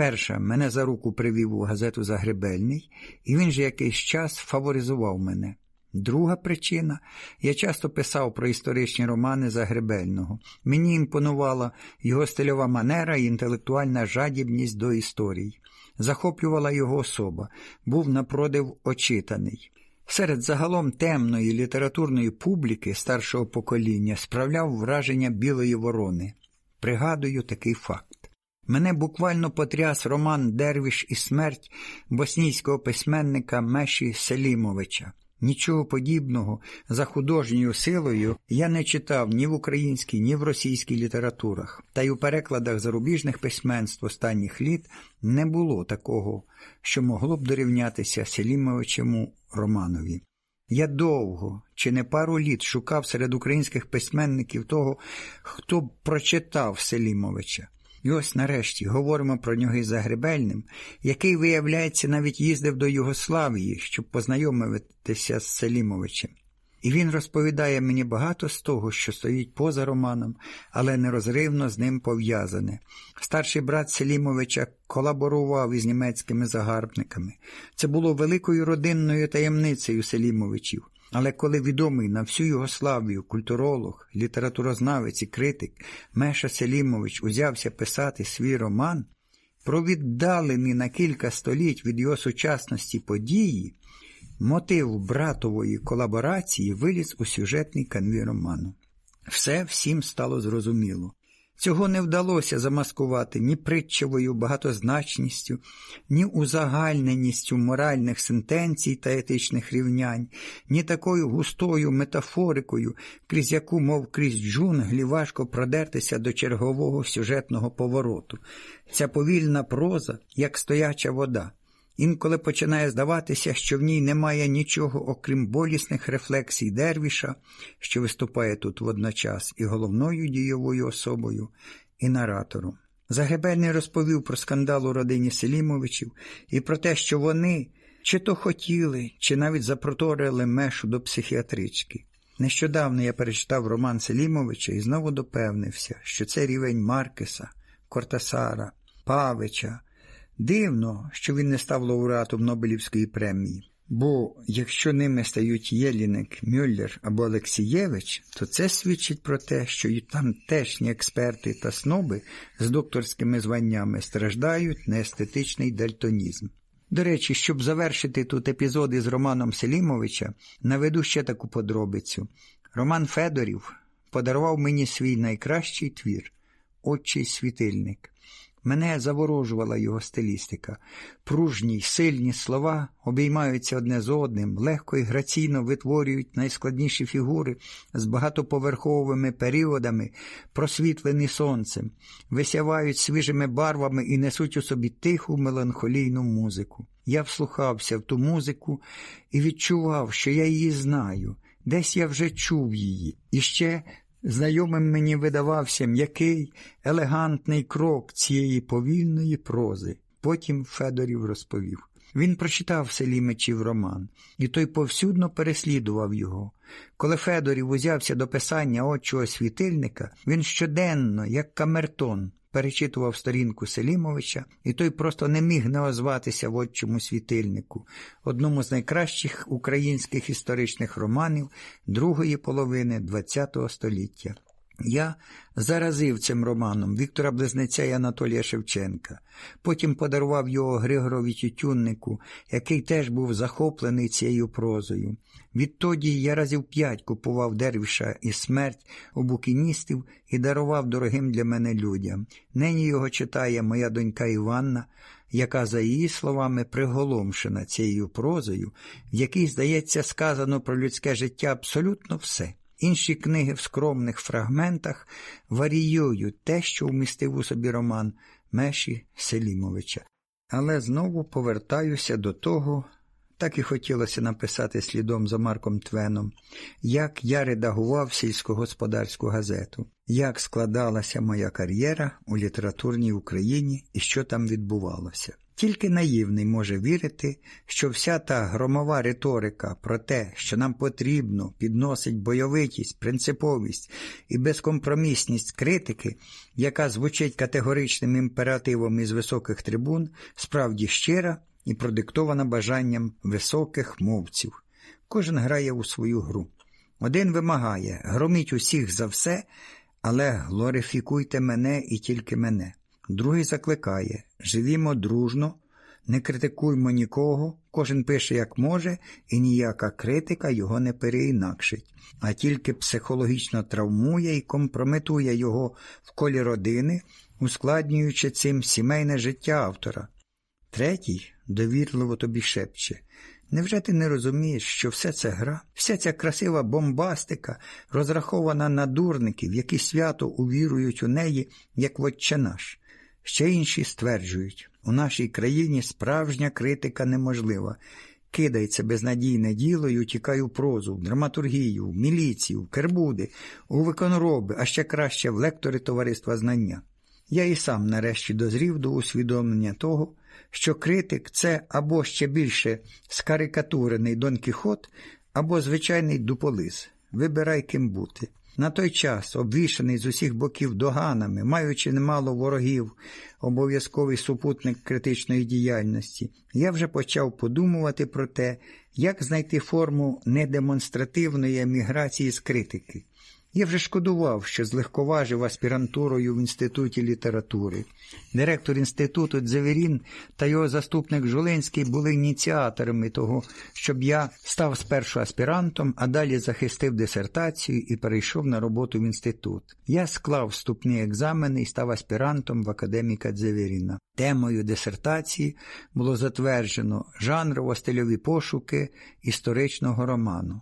Перша, мене за руку привів у газету Загребельний, і він же якийсь час фаворизував мене. Друга причина я часто писав про історичні романи Загребельного. Мені імпонувала його стильова манера і інтелектуальна жадібність до історій. Захоплювала його особа, був напродив очитаний. Серед загалом темної літературної публіки старшого покоління справляв враження білої ворони. Пригадую такий факт. Мене буквально потряс роман Дервіш і смерть боснійського письменника Меші Селімовича. Нічого подібного за художньою силою я не читав ні в українській, ні в російській літературах, та й у перекладах зарубіжних письменств останніх літ не було такого, що могло б дорівнятися Селімовичому Романові. Я довго, чи не пару літ шукав серед українських письменників того, хто б прочитав Селімовича. І ось нарешті говоримо про нього із Загребельним, який, виявляється, навіть їздив до Югославії, щоб познайомитися з Селімовичем. І він розповідає мені багато з того, що стоїть поза романом, але нерозривно з ним пов'язане. Старший брат Селімовича колаборував із німецькими загарбниками. Це було великою родинною таємницею Селімовичів. Але коли відомий на всю Югославію культуролог, літературознавець і критик Меша Селімович узявся писати свій роман, про віддалений на кілька століть від його сучасності події, мотив братової колаборації виліз у сюжетний канві роману. Все всім стало зрозуміло. Цього не вдалося замаскувати ні притчевою багатозначністю, ні узагальненістю моральних сентенцій та етичних рівнянь, ні такою густою метафорикою, крізь яку, мов крізь джунглі, важко продертися до чергового сюжетного повороту. Ця повільна проза, як стояча вода. Інколи починає здаватися, що в ній немає нічого, окрім болісних рефлексій Дервіша, що виступає тут водночас і головною дійовою особою, і наратором. Загребельний розповів про скандал у родині Селімовичів і про те, що вони чи то хотіли, чи навіть запроторили мешу до психіатрички. Нещодавно я перечитав роман Селімовича і знову допевнився, що це рівень Маркеса, Кортасара, Павича. Дивно, що він не став лауреатом Нобелівської премії. Бо якщо ними стають Єліник, Мюллер або Олексієвич, то це свідчить про те, що і тамтешні експерти та сноби з докторськими званнями страждають на естетичний дальтонізм. До речі, щоб завершити тут епізод із Романом Селімовича, наведу ще таку подробицю. Роман Федорів подарував мені свій найкращий твір Отчий світильник. Мене заворожувала його стилістика. Пружні й сильні слова обіймаються одне з одним, легко і граційно витворюють найскладніші фігури з багатоповерховими періодами, просвітлені сонцем, висявають свіжими барвами і несуть у собі тиху меланхолійну музику. Я вслухався в ту музику і відчував, що я її знаю, десь я вже чув її. І ще Знайомим мені видавався м'який, елегантний крок цієї повільної прози. Потім Федорів розповів. Він прочитав Селімичів роман, і той повсюдно переслідував його. Коли Федорів узявся до писання отчого світильника, він щоденно, як камертон, перечитував сторінку Селімовича, і той просто не міг не озватися в отчому світильнику, одному з найкращих українських історичних романів другої половини ХХ століття. Я заразив цим романом Віктора Близнеця і Анатолія Шевченка, потім подарував його Григорові Тютюннику, який теж був захоплений цією прозою. Відтоді я разів п'ять купував дервіша і смерть у букіністів і дарував дорогим для мене людям. Нині його читає моя донька Іванна, яка, за її словами, приголомшена цією прозою, в якій, здається, сказано про людське життя абсолютно все. Інші книги в скромних фрагментах варіюють те, що вмістив у собі роман Меші Селімовича. Але знову повертаюся до того, так і хотілося написати слідом за Марком Твеном, як я редагував сільськогосподарську газету, як складалася моя кар'єра у літературній Україні і що там відбувалося. Тільки наївний може вірити, що вся та громова риторика про те, що нам потрібно, підносить бойовитість, принциповість і безкомпромісність критики, яка звучить категоричним імперативом із високих трибун, справді щира і продиктована бажанням високих мовців. Кожен грає у свою гру. Один вимагає громіть усіх за все, але глорифікуйте мене і тільки мене. Другий закликає живімо дружно, не критикуймо нікого, кожен пише як може, і ніяка критика його не переінакшить, а тільки психологічно травмує і компрометує його в колі родини, ускладнюючи цим сімейне життя автора. Третій довірливо тобі шепче. Невже ти не розумієш, що все це гра, вся ця красива бомбастика, розрахована на дурників, які свято увірують у неї, як в отче наш? Ще інші стверджують, у нашій країні справжня критика неможлива. Кидається безнадійне діло і утікає у прозу, в драматургію, в міліцію, в кербуди, у виконроби, а ще краще в лектори товариства знання. Я і сам нарешті дозрів до усвідомлення того, що критик це або ще більше скарикатурений Дон Кіхот, або звичайний дуполис. Вибирай ким бути. На той час, обвішаний з усіх боків доганами, маючи немало ворогів, обов'язковий супутник критичної діяльності, я вже почав подумувати про те, як знайти форму недемонстративної еміграції з критики. Я вже шкодував, що злегковажив аспірантурою в Інституті літератури. Директор інституту Дзеверін та його заступник Жулинський були ініціаторами того, щоб я став спершу аспірантом, а далі захистив дисертацію і перейшов на роботу в інститут. Я склав вступні екзамени і став аспірантом в академіка Дзеверіна. Темою дисертації було затверджено жанрово-стильові пошуки історичного роману.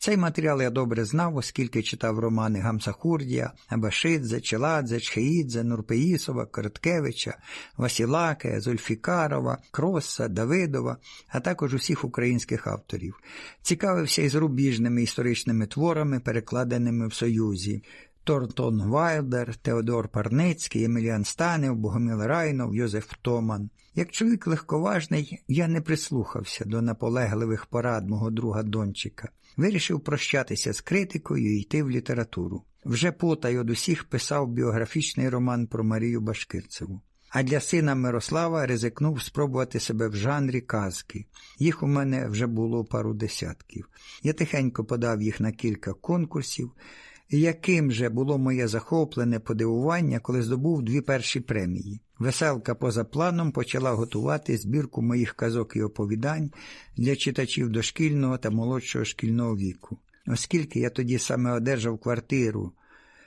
Цей матеріал я добре знав, оскільки читав романи Гамсахурдія, Абашидзе, Челадзе, Чхеїдзе, Нурпеїсова, Короткевича, Васілаке, Зульфікарова, Кросса, Давидова, а також усіх українських авторів. Цікавився і зарубіжними історичними творами, перекладеними в Союзі. Тортон Вайлдер, Теодор Парницький, Еміліан Станев, Богоміл Райнов, Йозеф Томан. Як чоловік легковажний, я не прислухався до наполегливих порад мого друга Дончика. Вирішив прощатися з критикою і йти в літературу. Вже потай од усіх писав біографічний роман про Марію Башкирцеву. А для сина Мирослава ризикнув спробувати себе в жанрі казки. Їх у мене вже було пару десятків. Я тихенько подав їх на кілька конкурсів. Яким же було моє захоплене подивування, коли здобув дві перші премії. Веселка поза планом почала готувати збірку моїх казок і оповідань для читачів дошкільного та молодшого шкільного віку. Оскільки я тоді саме одержав квартиру,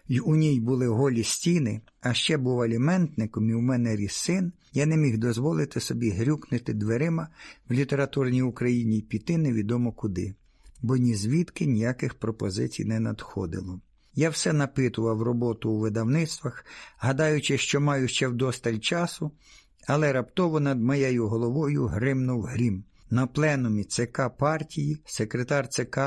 і у ній були голі стіни, а ще був аліментником, і у мене ріс син, я не міг дозволити собі грюкнути дверима в літературній Україні і піти невідомо куди, бо ні звідки ніяких пропозицій не надходило. Я все напитував роботу у видавництвах, гадаючи, що маю ще вдосталь часу, але раптово над моєю головою гримнув грім. На пленумі ЦК партії секретар ЦК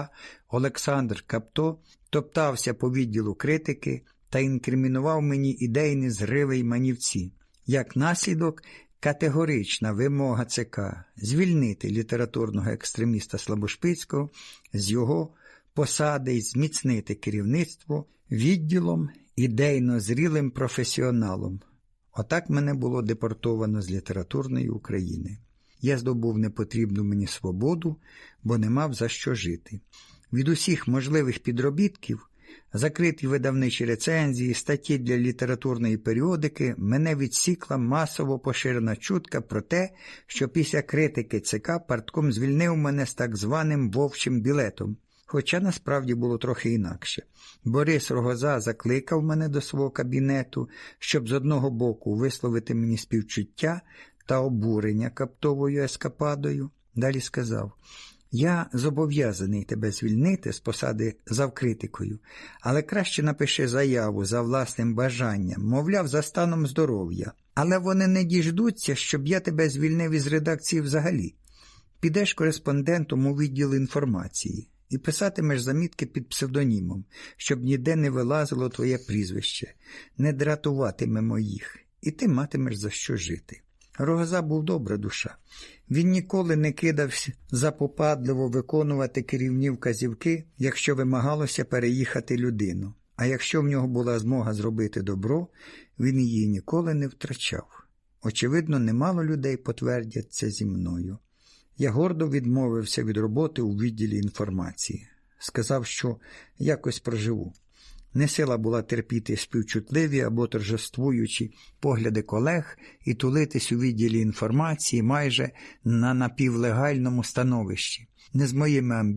Олександр Капто топтався по відділу критики та інкримінував мені ідейні зриви й манівці. Як наслідок, категорична вимога ЦК звільнити літературного екстреміста Слабошпицького з його посади й зміцнити керівництво відділом ідейно зрілим професіоналом. Отак мене було депортовано з літературної України. Я здобув непотрібну мені свободу, бо не мав за що жити. Від усіх можливих підробітків, закриті видавничі рецензії, статті для літературної періодики, мене відсікла масово поширена чутка про те, що після критики ЦК партком звільнив мене з так званим вовчим білетом, Хоча насправді було трохи інакше. Борис Рогоза закликав мене до свого кабінету, щоб з одного боку висловити мені співчуття та обурення каптовою ескападою. Далі сказав: Я зобов'язаний тебе звільнити з посади завкритикою, але краще напиши заяву за власним бажанням, мовляв, за станом здоров'я. Але вони не діждуться, щоб я тебе звільнив із редакції взагалі. Підеш кореспондентом у відділ інформації і писатимеш замітки під псевдонімом, щоб ніде не вилазило твоє прізвище, не дратуватиме моїх, і ти матимеш за що жити. Рогоза був добра душа. Він ніколи не кидався запопадливо виконувати керівні вказівки, якщо вимагалося переїхати людину. А якщо в нього була змога зробити добро, він її ніколи не втрачав. Очевидно, немало людей потвердять це зі мною. Я гордо відмовився від роботи у відділі інформації. Сказав, що якось проживу. Не сила була терпіти співчутливі або торжествуючі погляди колег і тулитись у відділі інформації майже на напівлегальному становищі. Не з моїми амбіціями,